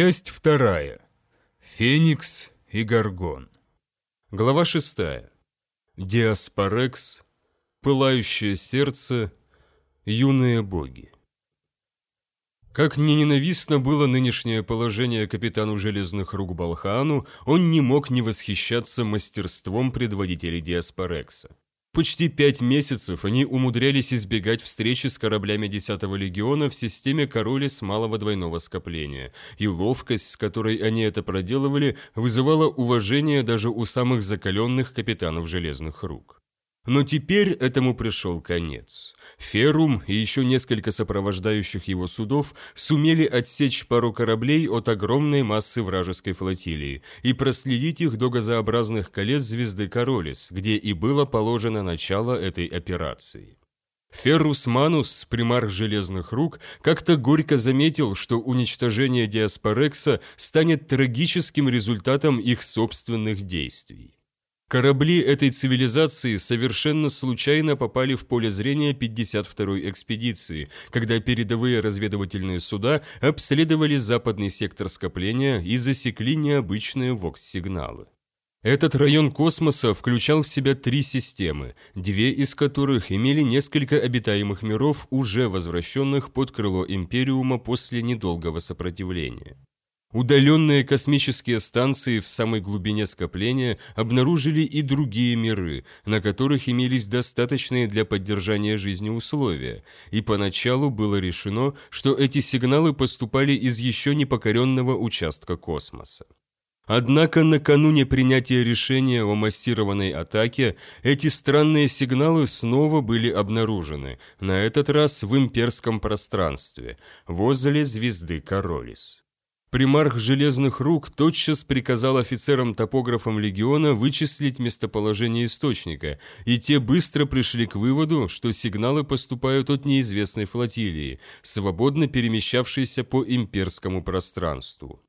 Часть вторая. Феникс и Гаргон. Глава шестая. Диаспорекс, Пылающее сердце, Юные боги. Как не ненавистно было нынешнее положение капитану Железных Рук Балхаану, он не мог не восхищаться мастерством предводителей Диаспорекса. Почти пять месяцев они умудрялись избегать встречи с кораблями 10-го легиона в системе Королис малого двойного скопления, и ловкость, с которой они это проделывали, вызывала уважение даже у самых закаленных капитанов Железных Рук. Но теперь этому пришел конец. Ферум и еще несколько сопровождающих его судов сумели отсечь пару кораблей от огромной массы вражеской флотилии и проследить их до газообразных колец звезды Королис, где и было положено начало этой операции. Феррус Манус, примарх Железных Рук, как-то горько заметил, что уничтожение Диаспорекса станет трагическим результатом их собственных действий. Корабли этой цивилизации совершенно случайно попали в поле зрения 52-й экспедиции, когда передовые разведывательные суда обследовали западный сектор скопления и засекли необычные вокс-сигналы. Этот район космоса включал в себя три системы, две из которых имели несколько обитаемых миров, уже возвращенных под крыло Империума после недолгого сопротивления. Удаленные космические станции в самой глубине скопления обнаружили и другие миры, на которых имелись достаточные для поддержания жизни условия, и поначалу было решено, что эти сигналы поступали из еще непокоренного участка космоса. Однако накануне принятия решения о массированной атаке эти странные сигналы снова были обнаружены, на этот раз в имперском пространстве, возле звезды Королис. Примарх Железных Рук тотчас приказал офицерам-топографам легиона вычислить местоположение источника, и те быстро пришли к выводу, что сигналы поступают от неизвестной флотилии, свободно перемещавшейся по имперскому пространству.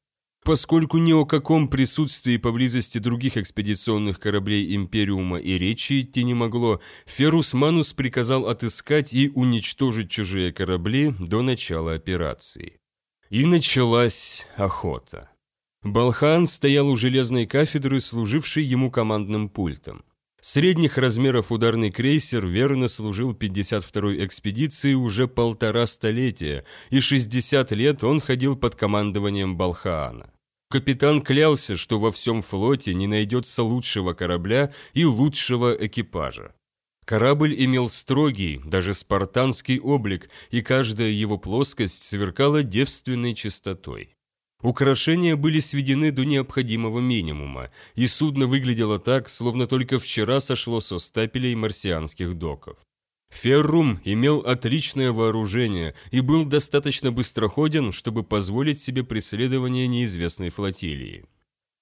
Поскольку ни о каком присутствии поблизости других экспедиционных кораблей Империума и речи идти не могло, Ферус Манус приказал отыскать и уничтожить чужие корабли до начала операции. И началась охота. Балхан стоял у железной кафедры, служившей ему командным пультом. Средних размеров ударный крейсер верно служил 52-й экспедиции уже полтора столетия, и 60 лет он ходил под командованием Балхаана. Капитан клялся, что во всем флоте не найдется лучшего корабля и лучшего экипажа. Корабль имел строгий, даже спартанский облик, и каждая его плоскость сверкала девственной чистотой. Украшения были сведены до необходимого минимума, и судно выглядело так, словно только вчера сошло со стапелей марсианских доков. Феррум имел отличное вооружение и был достаточно быстроходен, чтобы позволить себе преследование неизвестной флотилии.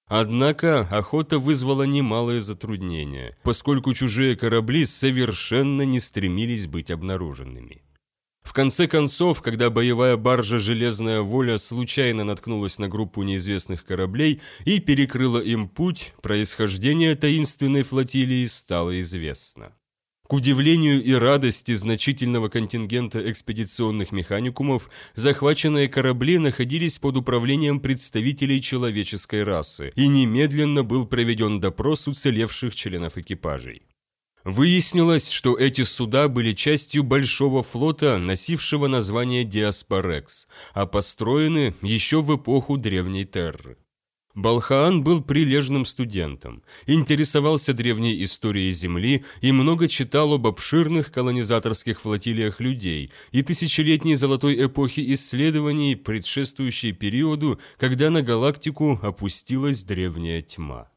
Однако охота вызвала немалые затруднения, поскольку чужие корабли совершенно не стремились быть обнаруженными. В конце концов, когда боевая баржа «Железная воля» случайно наткнулась на группу неизвестных кораблей и перекрыла им путь, происхождение таинственной флотилии стало известно. К удивлению и радости значительного контингента экспедиционных механикумов, захваченные корабли находились под управлением представителей человеческой расы, и немедленно был проведен допрос уцелевших членов экипажей. Выяснилось, что эти суда были частью большого флота, носившего название Диаспорекс, а построены еще в эпоху Древней Терры. Балхаан был прилежным студентом, интересовался древней историей Земли и много читал об обширных колонизаторских флотилиях людей и тысячелетней золотой эпохи исследований, предшествующей периоду, когда на галактику опустилась древняя тьма.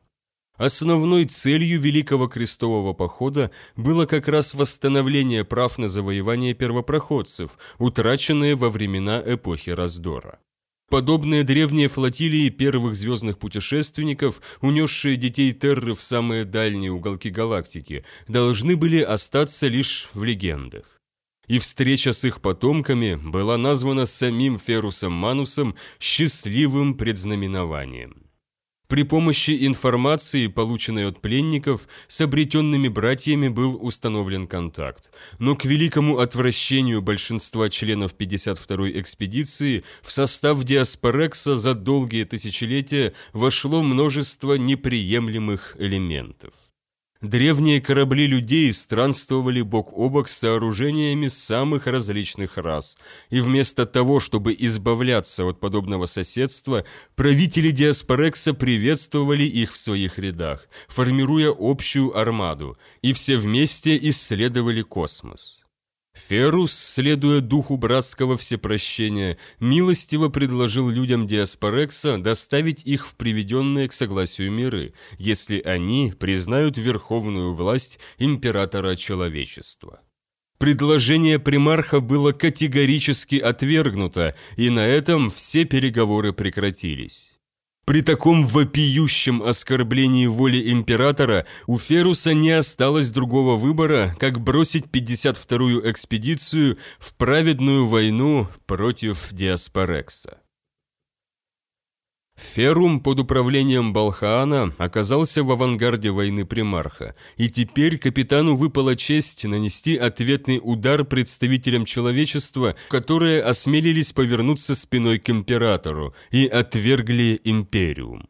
Основной целью Великого Крестового Похода было как раз восстановление прав на завоевание первопроходцев, утраченные во времена эпохи раздора. Подобные древние флотилии первых звездных путешественников, унесшие детей Терры в самые дальние уголки галактики, должны были остаться лишь в легендах. И встреча с их потомками была названа самим Ферусом Манусом счастливым предзнаменованием. При помощи информации, полученной от пленников, с обретенными братьями был установлен контакт. Но к великому отвращению большинства членов 52-й экспедиции в состав Диаспорекса за долгие тысячелетия вошло множество неприемлемых элементов. Древние корабли людей странствовали бок о бок с сооружениями самых различных рас, и вместо того, чтобы избавляться от подобного соседства, правители Диаспорекса приветствовали их в своих рядах, формируя общую армаду, и все вместе исследовали космос. Ферус, следуя духу братского всепрощения, милостиво предложил людям Диаспорекса доставить их в приведенные к согласию миры, если они признают верховную власть императора человечества. Предложение примарха было категорически отвергнуто, и на этом все переговоры прекратились. При таком вопиющем оскорблении воли императора у Феруса не осталось другого выбора, как бросить 52-ю экспедицию в праведную войну против Диаспорекса. Ферум под управлением Балхаана оказался в авангарде войны примарха, и теперь капитану выпала честь нанести ответный удар представителям человечества, которые осмелились повернуться спиной к императору и отвергли империум.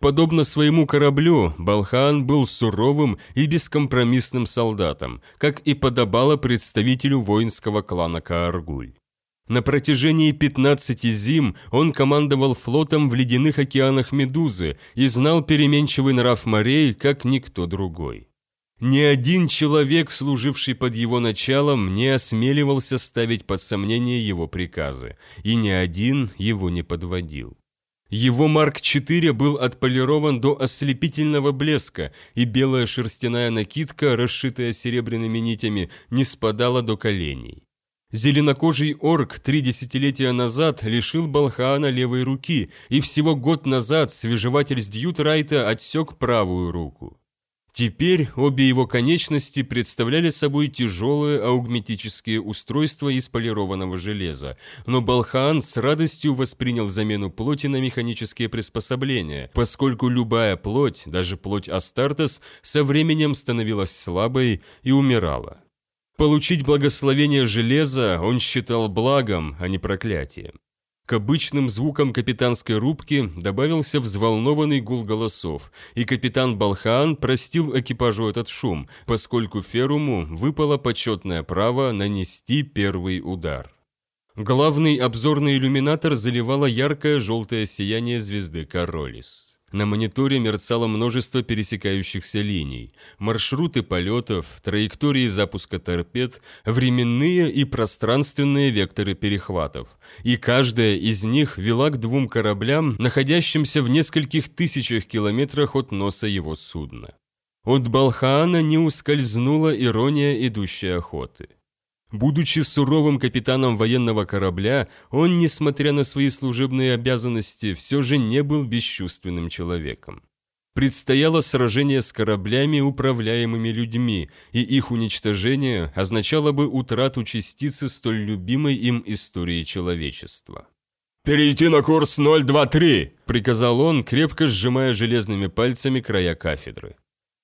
Подобно своему кораблю, Балхан был суровым и бескомпромиссным солдатом, как и подобало представителю воинского клана Кааргуль. На протяжении 15 зим он командовал флотом в ледяных океанах Медузы и знал переменчивый нрав морей, как никто другой. Ни один человек, служивший под его началом, не осмеливался ставить под сомнение его приказы, и ни один его не подводил. Его Марк-4 был отполирован до ослепительного блеска, и белая шерстяная накидка, расшитая серебряными нитями, не спадала до коленей. Зеленокожий орк три десятилетия назад лишил Балхаана левой руки, и всего год назад свежеватель с Дьютрайта отсек правую руку. Теперь обе его конечности представляли собой тяжелые аугметические устройства из полированного железа, но Балхаан с радостью воспринял замену плоти на механические приспособления, поскольку любая плоть, даже плоть Астартес, со временем становилась слабой и умирала. Получить благословение железа он считал благом, а не проклятием. К обычным звукам капитанской рубки добавился взволнованный гул голосов, и капитан Балхан простил экипажу этот шум, поскольку Феруму выпало почетное право нанести первый удар. Главный обзорный иллюминатор заливало яркое желтое сияние звезды Королис. На мониторе мерцало множество пересекающихся линий, маршруты полетов, траектории запуска торпед, временные и пространственные векторы перехватов. И каждая из них вела к двум кораблям, находящимся в нескольких тысячах километрах от носа его судна. От Балхаана не ускользнула ирония идущей охоты. Будучи суровым капитаном военного корабля, он, несмотря на свои служебные обязанности, все же не был бесчувственным человеком. Предстояло сражение с кораблями, управляемыми людьми, и их уничтожение означало бы утрату частицы столь любимой им истории человечества. «Перейти на курс 023!» – приказал он, крепко сжимая железными пальцами края кафедры.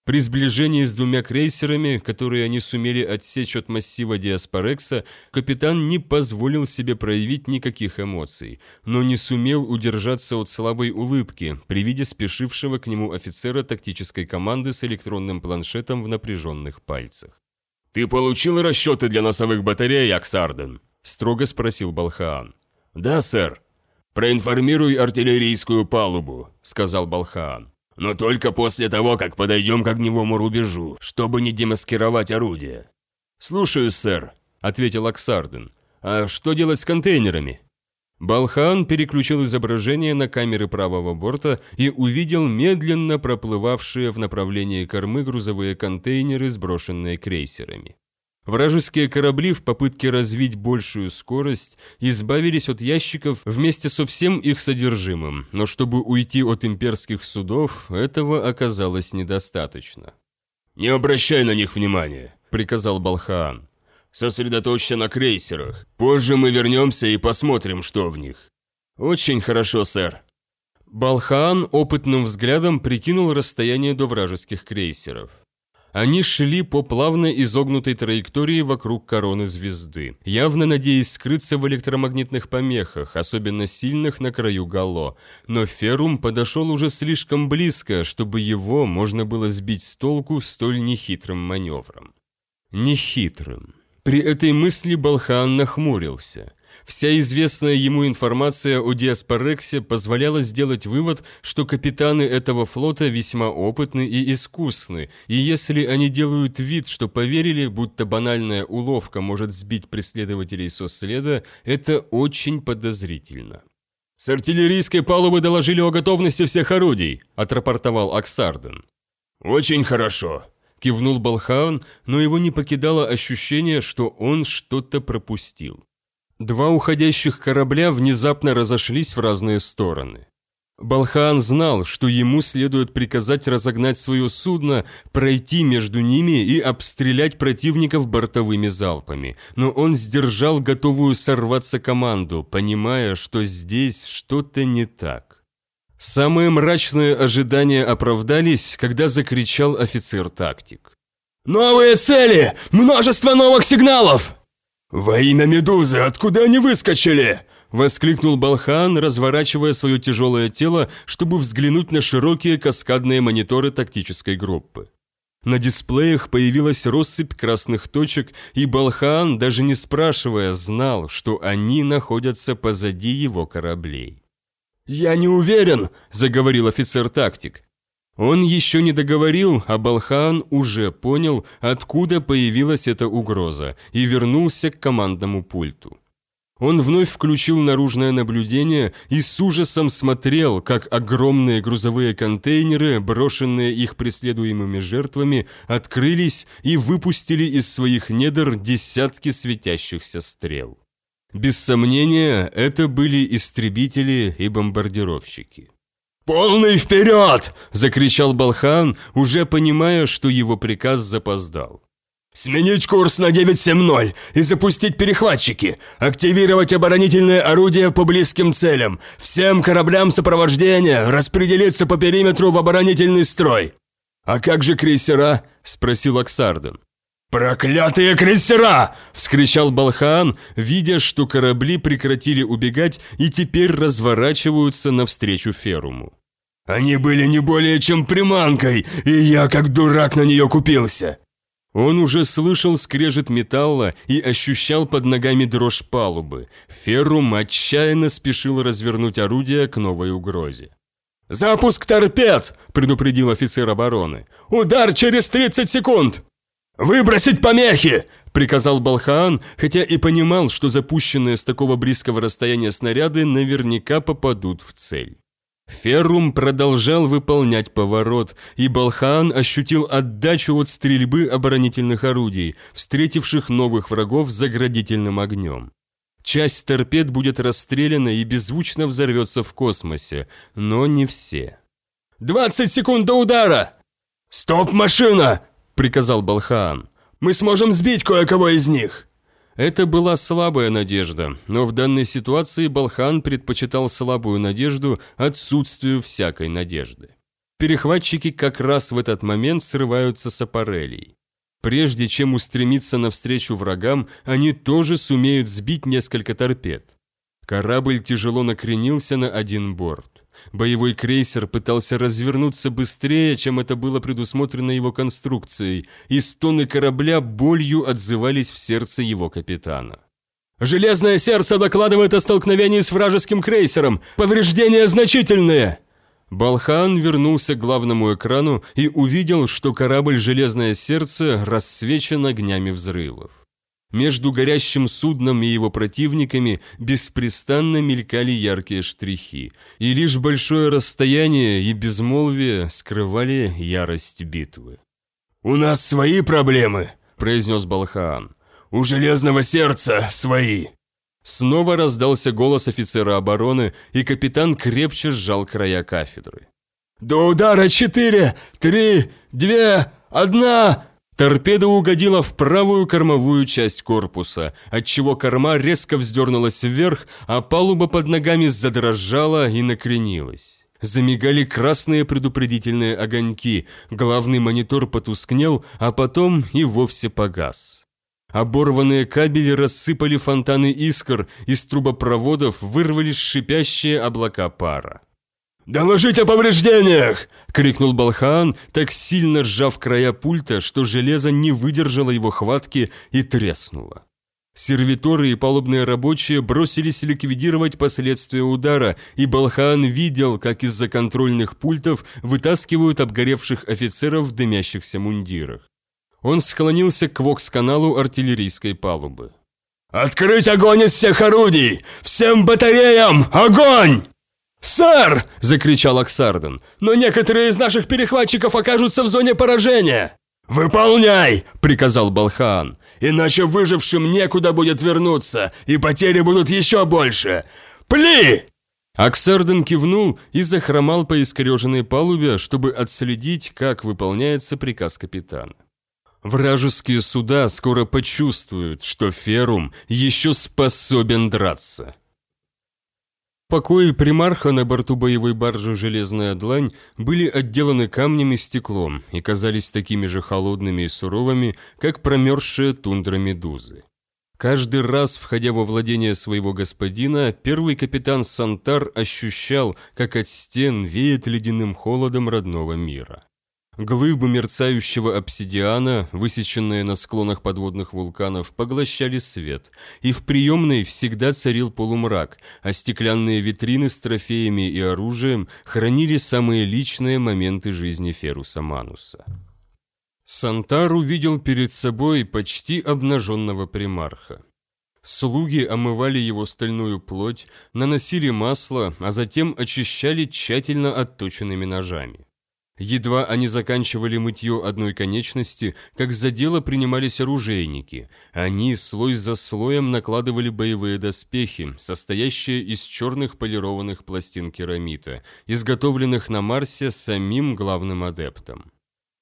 При сближении с двумя крейсерами, которые они сумели отсечь от массива Диаспорекса, капитан не позволил себе проявить никаких эмоций, но не сумел удержаться от слабой улыбки при виде спешившего к нему офицера тактической команды с электронным планшетом в напряженных пальцах. «Ты получил расчеты для носовых батарей, Аксарден?» – строго спросил Балхаан. «Да, сэр». «Проинформируй артиллерийскую палубу», – сказал Балхаан. Но только после того, как подойдем к огневому рубежу, чтобы не демаскировать орудие». «Слушаю, сэр», — ответил Аксарден. «А что делать с контейнерами?» Балхан переключил изображение на камеры правого борта и увидел медленно проплывавшие в направлении кормы грузовые контейнеры, сброшенные крейсерами. Вражеские корабли в попытке развить большую скорость избавились от ящиков вместе со всем их содержимым, но чтобы уйти от имперских судов, этого оказалось недостаточно. «Не обращай на них внимания», — приказал Балхаан. «Сосредоточься на крейсерах. Позже мы вернемся и посмотрим, что в них». «Очень хорошо, сэр». Балхаан опытным взглядом прикинул расстояние до вражеских крейсеров. Они шли по плавно изогнутой траектории вокруг короны звезды, явно надеясь скрыться в электромагнитных помехах, особенно сильных на краю гало. Но Ферум подошел уже слишком близко, чтобы его можно было сбить с толку столь нехитрым маневром. Нехитрым. При этой мысли Балхан нахмурился. Вся известная ему информация о Диаспорексе позволяла сделать вывод, что капитаны этого флота весьма опытны и искусны, и если они делают вид, что поверили, будто банальная уловка может сбить преследователей со следа, это очень подозрительно. «С артиллерийской палубы доложили о готовности всех орудий», – отрапортовал Аксарден. «Очень хорошо», – кивнул Балхаан, но его не покидало ощущение, что он что-то пропустил. Два уходящих корабля внезапно разошлись в разные стороны. Балхаан знал, что ему следует приказать разогнать свое судно, пройти между ними и обстрелять противников бортовыми залпами, но он сдержал готовую сорваться команду, понимая, что здесь что-то не так. Самые мрачные ожидания оправдались, когда закричал офицер-тактик. «Новые цели! Множество новых сигналов!» «Во имя Медузы, откуда они выскочили?» Воскликнул Балхан, разворачивая свое тяжелое тело, чтобы взглянуть на широкие каскадные мониторы тактической группы. На дисплеях появилась россыпь красных точек, и Балхан, даже не спрашивая, знал, что они находятся позади его кораблей. «Я не уверен», – заговорил офицер-тактик. Он еще не договорил, а Балхан уже понял, откуда появилась эта угроза, и вернулся к командному пульту. Он вновь включил наружное наблюдение и с ужасом смотрел, как огромные грузовые контейнеры, брошенные их преследуемыми жертвами, открылись и выпустили из своих недр десятки светящихся стрел. Без сомнения, это были истребители и бомбардировщики. «Полный вперед!» – закричал Балхан, уже понимая, что его приказ запоздал. «Сменить курс на 970 и запустить перехватчики! Активировать оборонительные орудия по близким целям! Всем кораблям сопровождения распределиться по периметру в оборонительный строй!» «А как же крейсера?» – спросил Аксарден. «Проклятые крейсера!» – вскричал Балхан, видя, что корабли прекратили убегать и теперь разворачиваются навстречу Феруму. Они были не более чем приманкой, и я как дурак на нее купился!» Он уже слышал скрежет металла и ощущал под ногами дрожь палубы. Феррум отчаянно спешил развернуть орудие к новой угрозе. «Запуск торпед!» – предупредил офицер обороны. «Удар через 30 секунд!» «Выбросить помехи!» – приказал Балхаан, хотя и понимал, что запущенные с такого близкого расстояния снаряды наверняка попадут в цель. Феррум продолжал выполнять поворот, и Балхан ощутил отдачу от стрельбы оборонительных орудий, встретивших новых врагов с заградительным огнем. Часть торпед будет расстреляна и беззвучно взорвется в космосе, но не все. «Двадцать секунд до удара!» «Стоп, машина!» – приказал Балхан. «Мы сможем сбить кое-кого из них!» Это была слабая надежда, но в данной ситуации Балхан предпочитал слабую надежду отсутствию всякой надежды. Перехватчики как раз в этот момент срываются с аппарелей. Прежде чем устремиться навстречу врагам, они тоже сумеют сбить несколько торпед. Корабль тяжело накренился на один борт. Боевой крейсер пытался развернуться быстрее, чем это было предусмотрено его конструкцией, и стоны корабля болью отзывались в сердце его капитана. «Железное сердце докладывает о столкновении с вражеским крейсером! Повреждения значительные!» Балхан вернулся к главному экрану и увидел, что корабль «Железное сердце» рассвечен огнями взрывов. Между горящим судном и его противниками беспрестанно мелькали яркие штрихи, и лишь большое расстояние и безмолвие скрывали ярость битвы. «У нас свои проблемы», – произнес Балхаан. «У Железного Сердца свои». Снова раздался голос офицера обороны, и капитан крепче сжал края кафедры. «До удара четыре, три, две, одна!» Торпеда угодила в правую кормовую часть корпуса, отчего корма резко вздернулась вверх, а палуба под ногами задрожала и накренилась. Замигали красные предупредительные огоньки, главный монитор потускнел, а потом и вовсе погас. Оборванные кабели рассыпали фонтаны искр, из трубопроводов вырвались шипящие облака пара. «Доложить о повреждениях!» — крикнул Балхаан, так сильно сжав края пульта, что железо не выдержало его хватки и треснуло. Сервиторы и палубные рабочие бросились ликвидировать последствия удара, и Балхан видел, как из-за контрольных пультов вытаскивают обгоревших офицеров в дымящихся мундирах. Он склонился к вокс-каналу артиллерийской палубы. «Открыть огонь из всех орудий! Всем батареям огонь!» «Сэр!» – закричал Аксарден. «Но некоторые из наших перехватчиков окажутся в зоне поражения!» «Выполняй!» – приказал Балхан. «Иначе выжившим некуда будет вернуться, и потери будут еще больше! Пли!» Аксарден кивнул и захромал по искореженной палубе, чтобы отследить, как выполняется приказ капитана. Вражеские суда скоро почувствуют, что Ферум еще способен драться. Покои примарха на борту боевой баржи «Железная длань» были отделаны камнем и стеклом и казались такими же холодными и суровыми, как промерзшие тундра медузы. Каждый раз, входя во владение своего господина, первый капитан Сантар ощущал, как от стен веет ледяным холодом родного мира. Глыбы мерцающего обсидиана, высеченные на склонах подводных вулканов, поглощали свет, и в приемной всегда царил полумрак, а стеклянные витрины с трофеями и оружием хранили самые личные моменты жизни Феруса Мануса. Сантар увидел перед собой почти обнаженного примарха. Слуги омывали его стальную плоть, наносили масло, а затем очищали тщательно отточенными ножами. Едва они заканчивали мытье одной конечности, как за дело принимались оружейники. Они слой за слоем накладывали боевые доспехи, состоящие из черных полированных пластин керамита, изготовленных на Марсе самим главным адептом.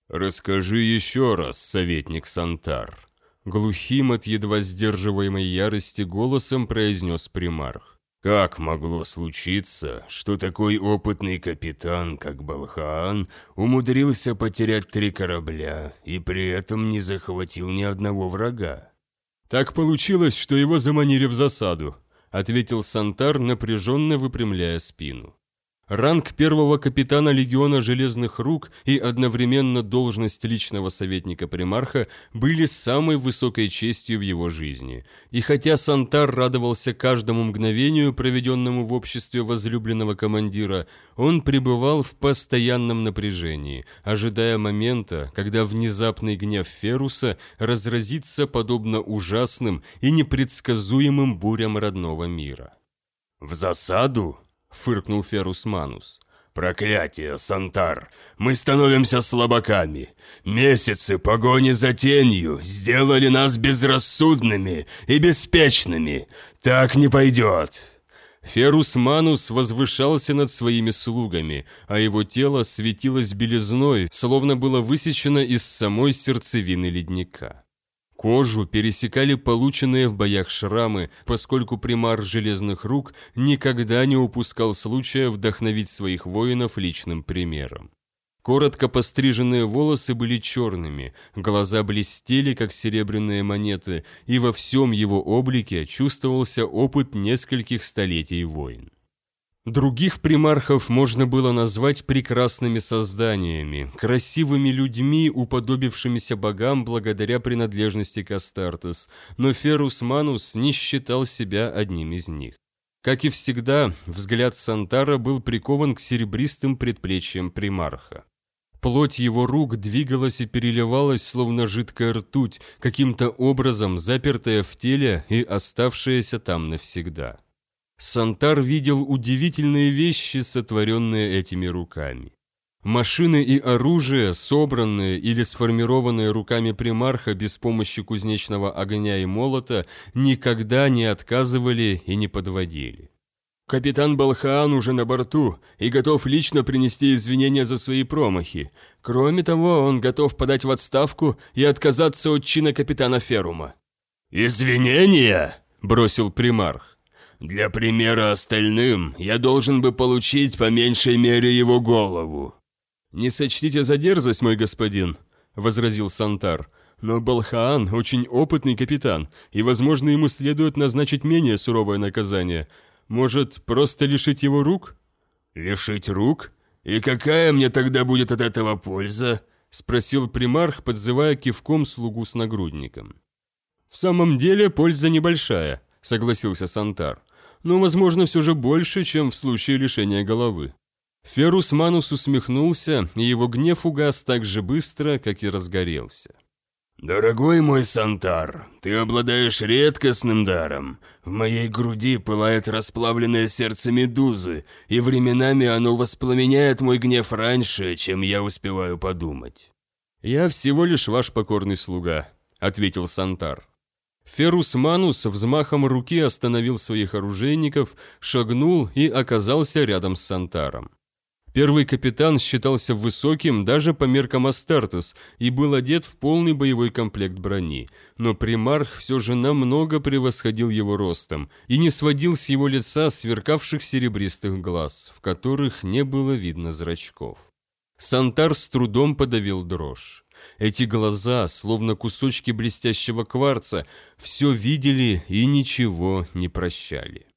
«Расскажи еще раз, советник Сантар», — глухим от едва сдерживаемой ярости голосом произнес примарх. Как могло случиться, что такой опытный капитан, как Балхаан, умудрился потерять три корабля и при этом не захватил ни одного врага? Так получилось, что его заманили в засаду, ответил Сантар, напряженно выпрямляя спину. Ранг первого капитана легиона Железных Рук и одновременно должность личного советника примарха были самой высокой честью в его жизни. И хотя Сантар радовался каждому мгновению, проведенному в обществе возлюбленного командира, он пребывал в постоянном напряжении, ожидая момента, когда внезапный гнев Феруса разразится подобно ужасным и непредсказуемым бурям родного мира. «В засаду?» — фыркнул Ферус Манус. «Проклятие, Сантар! Мы становимся слабаками! Месяцы погони за тенью сделали нас безрассудными и беспечными! Так не пойдет!» Ферус Манус возвышался над своими слугами, а его тело светилось белизной, словно было высечено из самой сердцевины ледника. Кожу пересекали полученные в боях шрамы, поскольку примар железных рук никогда не упускал случая вдохновить своих воинов личным примером. Коротко постриженные волосы были черными, глаза блестели, как серебряные монеты, и во всем его облике чувствовался опыт нескольких столетий войн. Других примархов можно было назвать прекрасными созданиями, красивыми людьми, уподобившимися богам благодаря принадлежности к Астартес, но Ферус Манус не считал себя одним из них. Как и всегда, взгляд Сантара был прикован к серебристым предплечьям примарха. Плоть его рук двигалась и переливалась, словно жидкая ртуть, каким-то образом запертая в теле и оставшаяся там навсегда. Сантар видел удивительные вещи, сотворенные этими руками. Машины и оружие, собранные или сформированные руками примарха без помощи кузнечного огня и молота, никогда не отказывали и не подводили. Капитан Балхаан уже на борту и готов лично принести извинения за свои промахи. Кроме того, он готов подать в отставку и отказаться от чина капитана Ферума. «Извинения?» – бросил примарх. Для примера остальным я должен бы получить по меньшей мере его голову». «Не сочтите за дерзость, мой господин», — возразил Сантар. «Но Балхаан очень опытный капитан, и, возможно, ему следует назначить менее суровое наказание. Может, просто лишить его рук?» «Лишить рук? И какая мне тогда будет от этого польза?» — спросил примарх, подзывая кивком слугу с нагрудником. «В самом деле польза небольшая», — согласился Сантар. «Но, возможно, все же больше, чем в случае лишения головы». Ферус Манус усмехнулся, и его гнев угас так же быстро, как и разгорелся. «Дорогой мой Сантар, ты обладаешь редкостным даром. В моей груди пылает расплавленное сердце медузы, и временами оно воспламеняет мой гнев раньше, чем я успеваю подумать». «Я всего лишь ваш покорный слуга», — ответил Сантар. Ферус Манус взмахом руки остановил своих оружейников, шагнул и оказался рядом с Сантаром. Первый капитан считался высоким даже по меркам Астартес и был одет в полный боевой комплект брони, но примарх все же намного превосходил его ростом и не сводил с его лица сверкавших серебристых глаз, в которых не было видно зрачков. Сантар с трудом подавил дрожь. Эти глаза, словно кусочки блестящего кварца, все видели и ничего не прощали.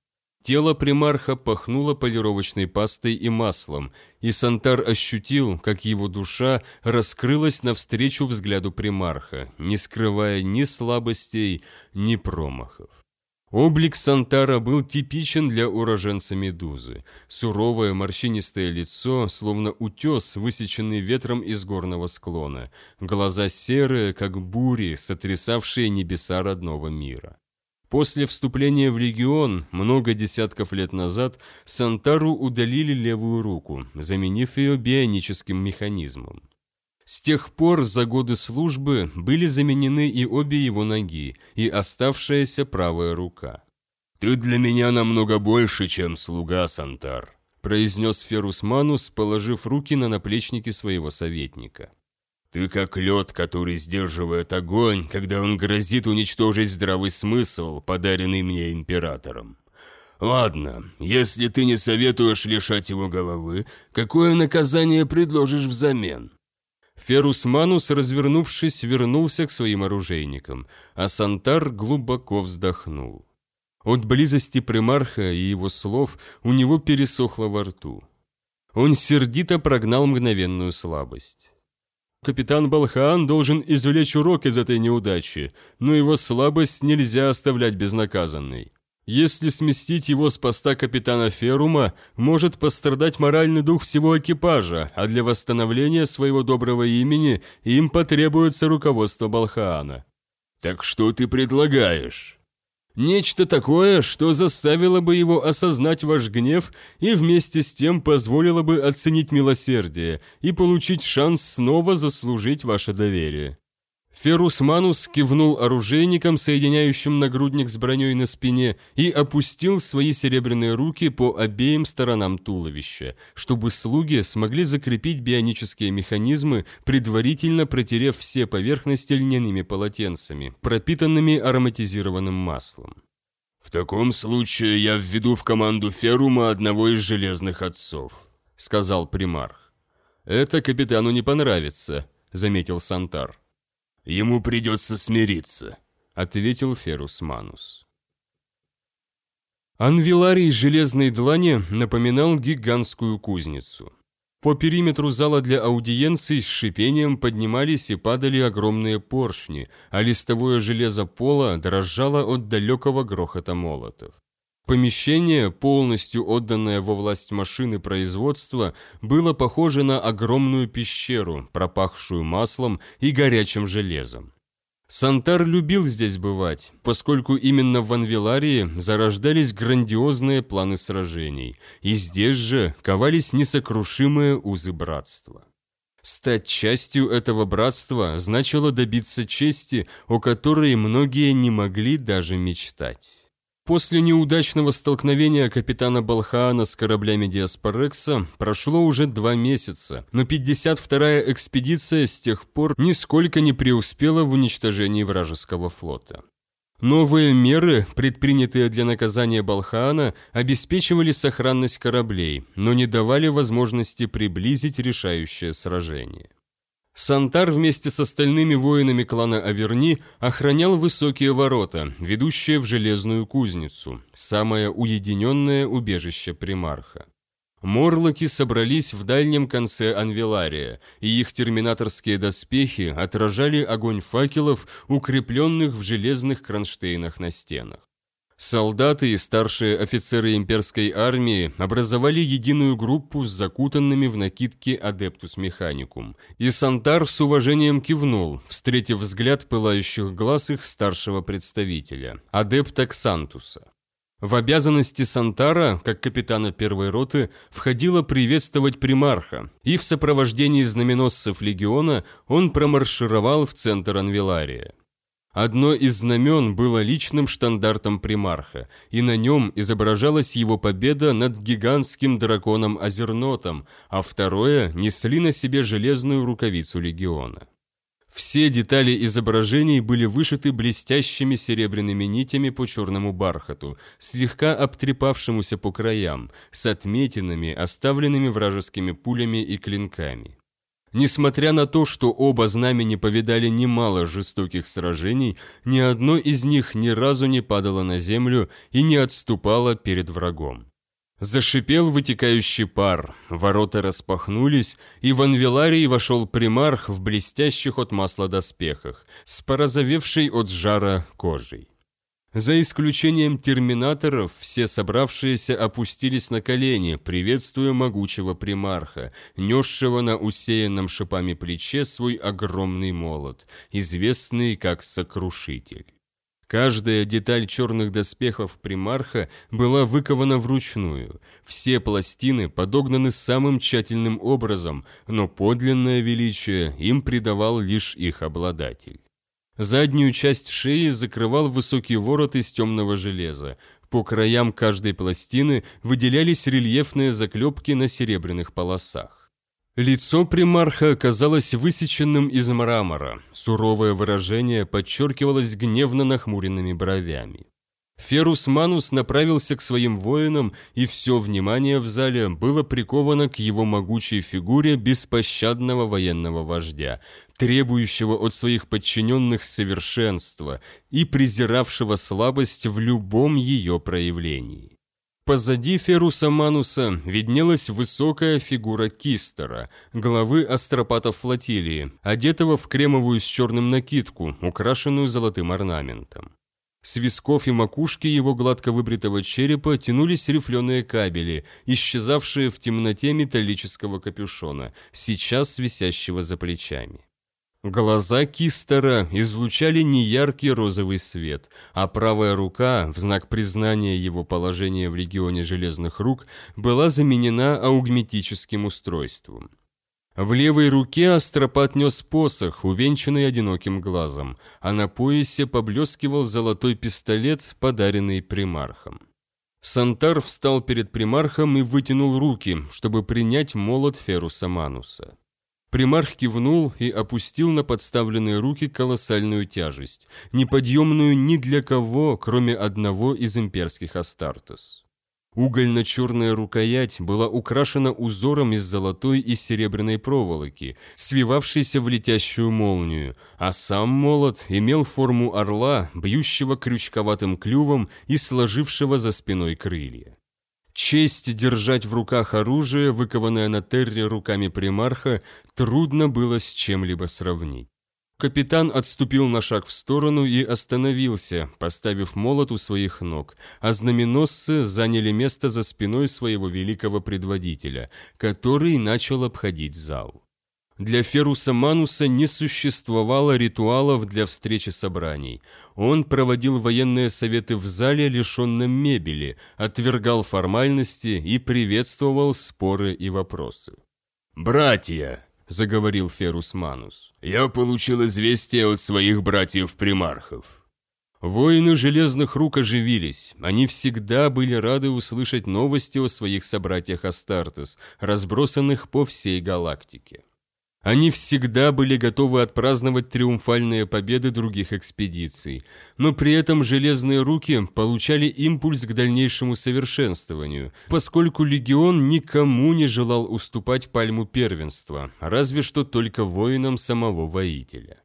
Тело примарха пахнуло полировочной пастой и маслом, и Сантар ощутил, как его душа раскрылась навстречу взгляду примарха, не скрывая ни слабостей, ни промахов. Облик Сантара был типичен для уроженца Медузы. Суровое морщинистое лицо, словно утес, высеченный ветром из горного склона. Глаза серые, как бури, сотрясавшие небеса родного мира. После вступления в легион, много десятков лет назад, Сантару удалили левую руку, заменив ее бионическим механизмом. С тех пор за годы службы были заменены и обе его ноги, и оставшаяся правая рука. «Ты для меня намного больше, чем слуга, Сантар», произнес Ферус Манус, положив руки на наплечники своего советника. Ты как лед, который сдерживает огонь, когда он грозит уничтожить здравый смысл, подаренный мне императором. Ладно, если ты не советуешь лишать его головы, какое наказание предложишь взамен? Ферус Манус, развернувшись, вернулся к своим оружейникам, а Сантар глубоко вздохнул. От близости примарха и его слов у него пересохло во рту. Он сердито прогнал мгновенную слабость. Капитан Балхаан должен извлечь урок из этой неудачи, но его слабость нельзя оставлять безнаказанной. Если сместить его с поста капитана Ферума, может пострадать моральный дух всего экипажа, а для восстановления своего доброго имени им потребуется руководство Балхаана. «Так что ты предлагаешь?» Нечто такое, что заставило бы его осознать ваш гнев и вместе с тем позволило бы оценить милосердие и получить шанс снова заслужить ваше доверие. Ферус Манус кивнул оружейникам, соединяющим нагрудник с броней на спине, и опустил свои серебряные руки по обеим сторонам туловища, чтобы слуги смогли закрепить бионические механизмы, предварительно протерев все поверхности льняными полотенцами, пропитанными ароматизированным маслом. «В таком случае я введу в команду Ферума одного из железных отцов», — сказал примарх. «Это капитану не понравится», — заметил Сантар. Ему придется смириться», — ответил Ферус Манус. Анвиларий железной длани напоминал гигантскую кузницу. По периметру зала для аудиенций с шипением поднимались и падали огромные поршни, а листовое железо пола дрожало от далекого грохота молотов. Помещение, полностью отданное во власть машины производства, было похоже на огромную пещеру, пропахшую маслом и горячим железом. Сантар любил здесь бывать, поскольку именно в Анвиларии зарождались грандиозные планы сражений, и здесь же ковались несокрушимые узы братства. Стать частью этого братства значило добиться чести, о которой многие не могли даже мечтать. После неудачного столкновения капитана Балхаана с кораблями Диаспорекса прошло уже два месяца, но 52-я экспедиция с тех пор нисколько не преуспела в уничтожении вражеского флота. Новые меры, предпринятые для наказания Балхаана, обеспечивали сохранность кораблей, но не давали возможности приблизить решающее сражение. Сантар вместе с остальными воинами клана Аверни охранял высокие ворота, ведущие в железную кузницу, самое уединенное убежище примарха. Морлоки собрались в дальнем конце Анвелария, и их терминаторские доспехи отражали огонь факелов, укрепленных в железных кронштейнах на стенах. Солдаты и старшие офицеры имперской армии образовали единую группу с закутанными в накидки Адептус Механикум, и Сантар с уважением кивнул, встретив взгляд пылающих глаз их старшего представителя, Адепта Ксантуса. В обязанности Сантара, как капитана первой роты, входило приветствовать примарха, и в сопровождении знаменосцев легиона он промаршировал в центр Анвилария. Одно из знамен было личным штандартом примарха, и на нем изображалась его победа над гигантским драконом Азернотом, а второе несли на себе железную рукавицу легиона. Все детали изображений были вышиты блестящими серебряными нитями по черному бархату, слегка обтрепавшемуся по краям, с отметинами, оставленными вражескими пулями и клинками. Несмотря на то, что оба знамени повидали немало жестоких сражений, ни одно из них ни разу не падало на землю и не отступало перед врагом. Зашипел вытекающий пар, ворота распахнулись, и в анвеларий вошел примарх в блестящих от масла доспехах, с порозовевшей от жара кожей. За исключением терминаторов, все собравшиеся опустились на колени, приветствуя могучего примарха, несшего на усеянном шипами плече свой огромный молот, известный как Сокрушитель. Каждая деталь черных доспехов примарха была выкована вручную. Все пластины подогнаны самым тщательным образом, но подлинное величие им придавал лишь их обладатель. Заднюю часть шеи закрывал высокий ворот из темного железа. По краям каждой пластины выделялись рельефные заклепки на серебряных полосах. Лицо примарха оказалось высеченным из мрамора. Суровое выражение подчеркивалось гневно нахмуренными бровями. Ферус Манус направился к своим воинам, и все внимание в зале было приковано к его могучей фигуре беспощадного военного вождя, требующего от своих подчиненных совершенства и презиравшего слабость в любом ее проявлении. Позади Феруса Мануса виднелась высокая фигура Кистера, главы астропатов флотилии, одетого в кремовую с черным накидку, украшенную золотым орнаментом. С висков и макушки его гладко выбритого черепа тянулись рифленые кабели, исчезавшие в темноте металлического капюшона, сейчас висящего за плечами. Глаза Кистера излучали неяркий розовый свет, а правая рука, в знак признания его положения в регионе железных рук, была заменена аугметическим устройством. В левой руке Астропат нес посох, увенчанный одиноким глазом, а на поясе поблескивал золотой пистолет, подаренный примархом. Сантар встал перед примархом и вытянул руки, чтобы принять молот Феруса Мануса. Примарх кивнул и опустил на подставленные руки колоссальную тяжесть, неподъемную ни для кого, кроме одного из имперских Астартес. Угольно-черная рукоять была украшена узором из золотой и серебряной проволоки, свивавшейся в летящую молнию, а сам молот имел форму орла, бьющего крючковатым клювом и сложившего за спиной крылья. Честь держать в руках оружие, выкованное на терре руками примарха, трудно было с чем-либо сравнить. Капитан отступил на шаг в сторону и остановился, поставив молот у своих ног, а знаменосцы заняли место за спиной своего великого предводителя, который начал обходить зал. Для Феруса Мануса не существовало ритуалов для встречи собраний. Он проводил военные советы в зале, лишенном мебели, отвергал формальности и приветствовал споры и вопросы. «Братья!» Заговорил Ферус Манус. «Я получил известие от своих братьев-примархов». Воины Железных Рук оживились. Они всегда были рады услышать новости о своих собратьях Астартес, разбросанных по всей галактике. Они всегда были готовы отпраздновать триумфальные победы других экспедиций, но при этом железные руки получали импульс к дальнейшему совершенствованию, поскольку легион никому не желал уступать пальму первенства, разве что только воинам самого воителя.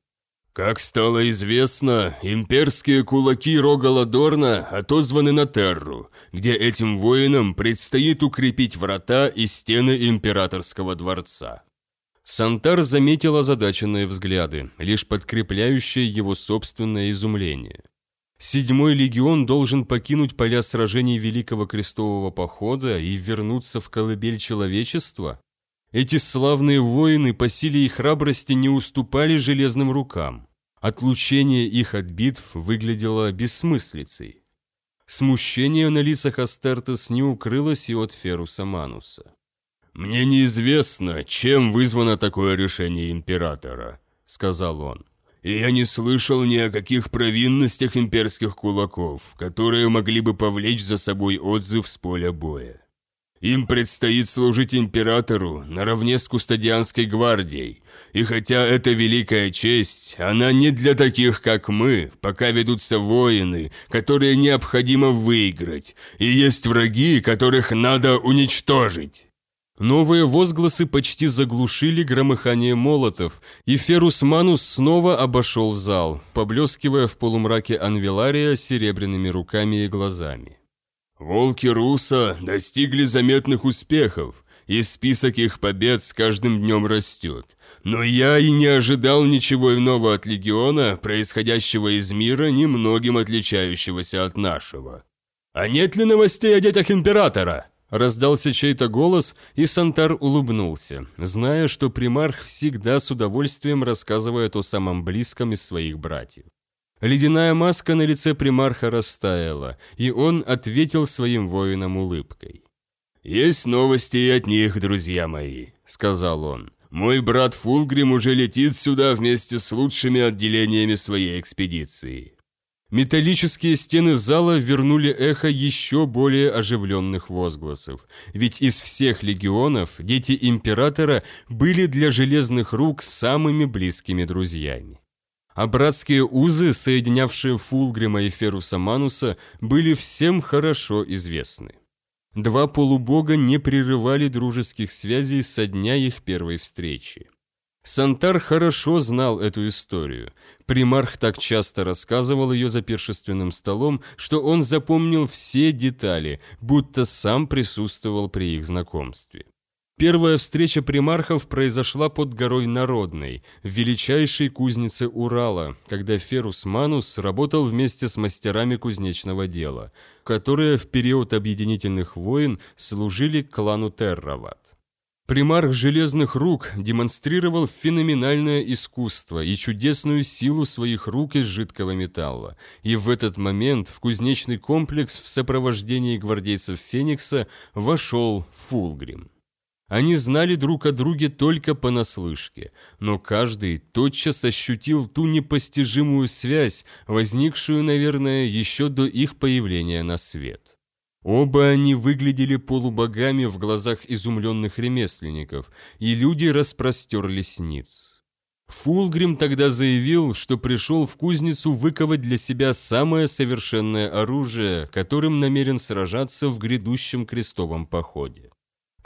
Как стало известно, имперские кулаки Рогаладорна отозваны на Терру, где этим воинам предстоит укрепить врата и стены императорского дворца. Сантар заметил озадаченные взгляды, лишь подкрепляющие его собственное изумление. Седьмой легион должен покинуть поля сражений Великого Крестового Похода и вернуться в колыбель человечества? Эти славные воины по силе и храбрости не уступали железным рукам. Отлучение их от битв выглядело бессмыслицей. Смущение на лицах Астартес не укрылось и от Феруса Мануса. «Мне неизвестно, чем вызвано такое решение императора», — сказал он. «И я не слышал ни о каких провинностях имперских кулаков, которые могли бы повлечь за собой отзыв с поля боя. Им предстоит служить императору наравне с кустодианской гвардией, и хотя это великая честь, она не для таких, как мы, пока ведутся воины, которые необходимо выиграть, и есть враги, которых надо уничтожить». Новые возгласы почти заглушили громыхание молотов, и Ферус Манус снова обошел зал, поблескивая в полумраке Анвелария серебряными руками и глазами. «Волки Руса достигли заметных успехов, и список их побед с каждым днем растет. Но я и не ожидал ничего иного от Легиона, происходящего из мира, немногим отличающегося от нашего. А нет ли новостей о детях Императора?» Раздался чей-то голос, и Сантар улыбнулся, зная, что примарх всегда с удовольствием рассказывает о самом близком из своих братьев. Ледяная маска на лице примарха растаяла, и он ответил своим воинам улыбкой. «Есть новости и от них, друзья мои», — сказал он. «Мой брат Фулгрим уже летит сюда вместе с лучшими отделениями своей экспедиции. Металлические стены зала вернули эхо еще более оживленных возгласов, ведь из всех легионов дети императора были для железных рук самыми близкими друзьями. А братские узы, соединявшие Фулгрима и Феруса Мануса, были всем хорошо известны. Два полубога не прерывали дружеских связей со дня их первой встречи. Сантар хорошо знал эту историю. Примарх так часто рассказывал ее за пиршественным столом, что он запомнил все детали, будто сам присутствовал при их знакомстве. Первая встреча примархов произошла под горой Народной, величайшей кузнице Урала, когда Ферус Манус работал вместе с мастерами кузнечного дела, которые в период объединительных войн служили клану Террават. Примарх железных рук демонстрировал феноменальное искусство и чудесную силу своих рук из жидкого металла, и в этот момент в кузнечный комплекс в сопровождении гвардейцев Феникса вошел Фулгрим. Они знали друг о друге только понаслышке, но каждый тотчас ощутил ту непостижимую связь, возникшую, наверное, еще до их появления на свет. Оба они выглядели полубогами в глазах изумленных ремесленников, и люди распростерлись ниц. Фулгрим тогда заявил, что пришел в кузницу выковать для себя самое совершенное оружие, которым намерен сражаться в грядущем крестовом походе.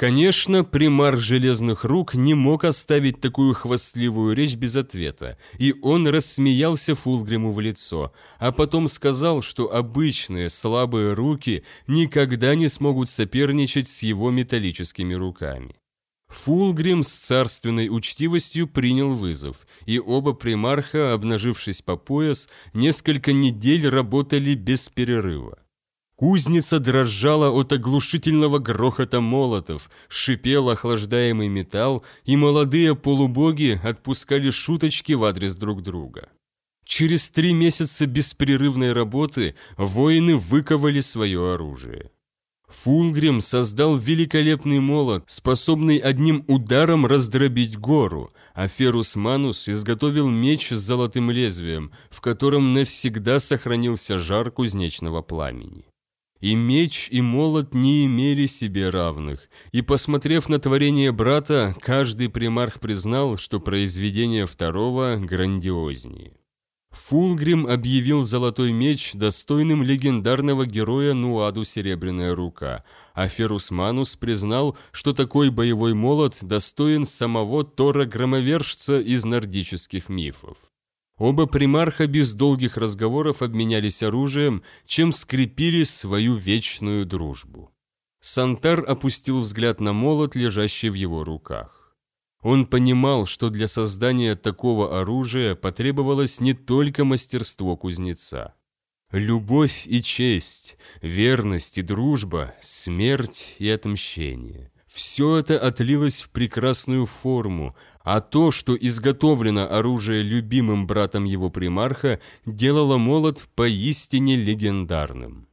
Конечно, примар железных рук не мог оставить такую хвастливую речь без ответа, и он рассмеялся Фулгриму в лицо, а потом сказал, что обычные слабые руки никогда не смогут соперничать с его металлическими руками. Фулгрим с царственной учтивостью принял вызов, и оба примарха, обнажившись по пояс, несколько недель работали без перерыва. Кузница дрожала от оглушительного грохота молотов, шипел охлаждаемый металл, и молодые полубоги отпускали шуточки в адрес друг друга. Через три месяца беспрерывной работы воины выковали свое оружие. Фулгрим создал великолепный молот, способный одним ударом раздробить гору, а Ферус Манус изготовил меч с золотым лезвием, в котором навсегда сохранился жар кузнечного пламени. И меч, и молот не имели себе равных, и, посмотрев на творение брата, каждый примарх признал, что произведение второго грандиознее. Фулгрим объявил золотой меч достойным легендарного героя Нуаду Серебряная Рука, а Ферус Манус признал, что такой боевой молот достоин самого Тора Громовержца из нордических мифов. Оба примарха без долгих разговоров обменялись оружием, чем скрепили свою вечную дружбу. Сантар опустил взгляд на молот, лежащий в его руках. Он понимал, что для создания такого оружия потребовалось не только мастерство кузнеца. Любовь и честь, верность и дружба, смерть и отмщение. Все это отлилось в прекрасную форму, а то, что изготовлено оружие любимым братом его примарха, делало молот поистине легендарным.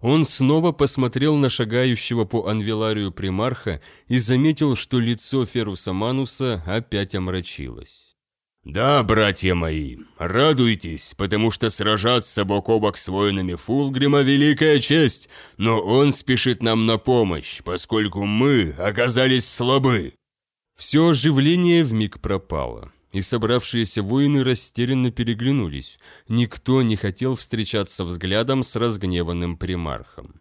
Он снова посмотрел на шагающего по анвеларию примарха и заметил, что лицо Феруса Мануса опять омрачилось. «Да, братья мои, радуйтесь, потому что сражаться бок о бок с воинами Фулгрима – великая честь, но он спешит нам на помощь, поскольку мы оказались слабы». Все оживление вмиг пропало, и собравшиеся воины растерянно переглянулись. Никто не хотел встречаться взглядом с разгневанным примархом.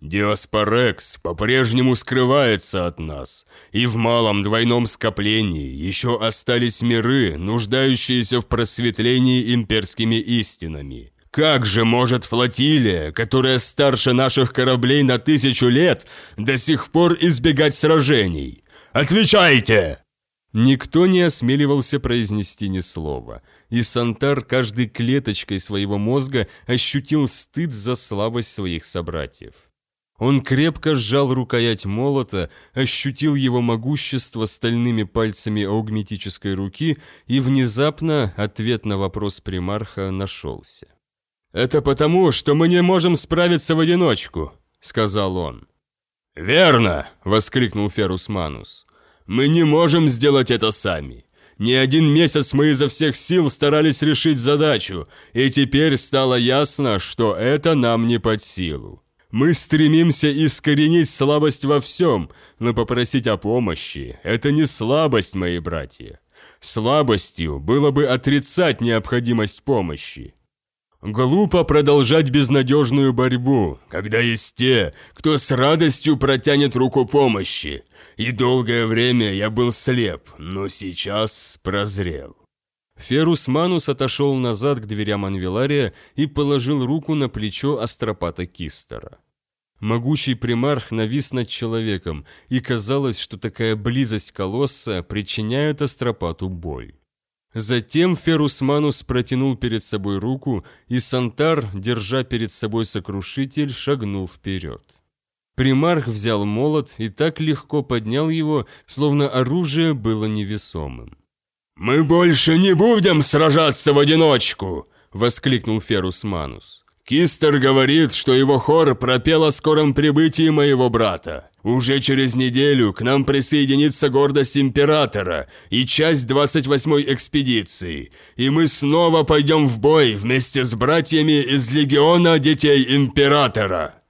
Диаспорекс по-прежнему скрывается от нас, и в малом двойном скоплении еще остались миры, нуждающиеся в просветлении имперскими истинами. Как же может флотилия, которая старше наших кораблей на тысячу лет, до сих пор избегать сражений? Отвечайте!» Никто не осмеливался произнести ни слова, и Сантар каждой клеточкой своего мозга ощутил стыд за слабость своих собратьев. Он крепко сжал рукоять молота, ощутил его могущество стальными пальцами аугметической руки, и внезапно ответ на вопрос примарха нашелся. «Это потому, что мы не можем справиться в одиночку», — сказал он. «Верно!» — воскликнул Ферус Манус. «Мы не можем сделать это сами. Не один месяц мы изо всех сил старались решить задачу, и теперь стало ясно, что это нам не под силу. Мы стремимся искоренить слабость во всем, но попросить о помощи – это не слабость, мои братья. Слабостью было бы отрицать необходимость помощи. Глупо продолжать безнадежную борьбу, когда есть те, кто с радостью протянет руку помощи. И долгое время я был слеп, но сейчас прозрел. Ферус Манус отошел назад к дверям Анвилария и положил руку на плечо Астропата Кистера. Могучий примарх навис над человеком, и казалось, что такая близость колосса причиняет Астропату боль. Затем Ферус Манус протянул перед собой руку, и Сантар, держа перед собой сокрушитель, шагнул вперед. Примарх взял молот и так легко поднял его, словно оружие было невесомым. «Мы больше не будем сражаться в одиночку!» — воскликнул Ферус Манус. «Кистер говорит, что его хор пропел о скором прибытии моего брата. Уже через неделю к нам присоединится гордость Императора и часть 28-й экспедиции, и мы снова пойдем в бой вместе с братьями из Легиона Детей Императора».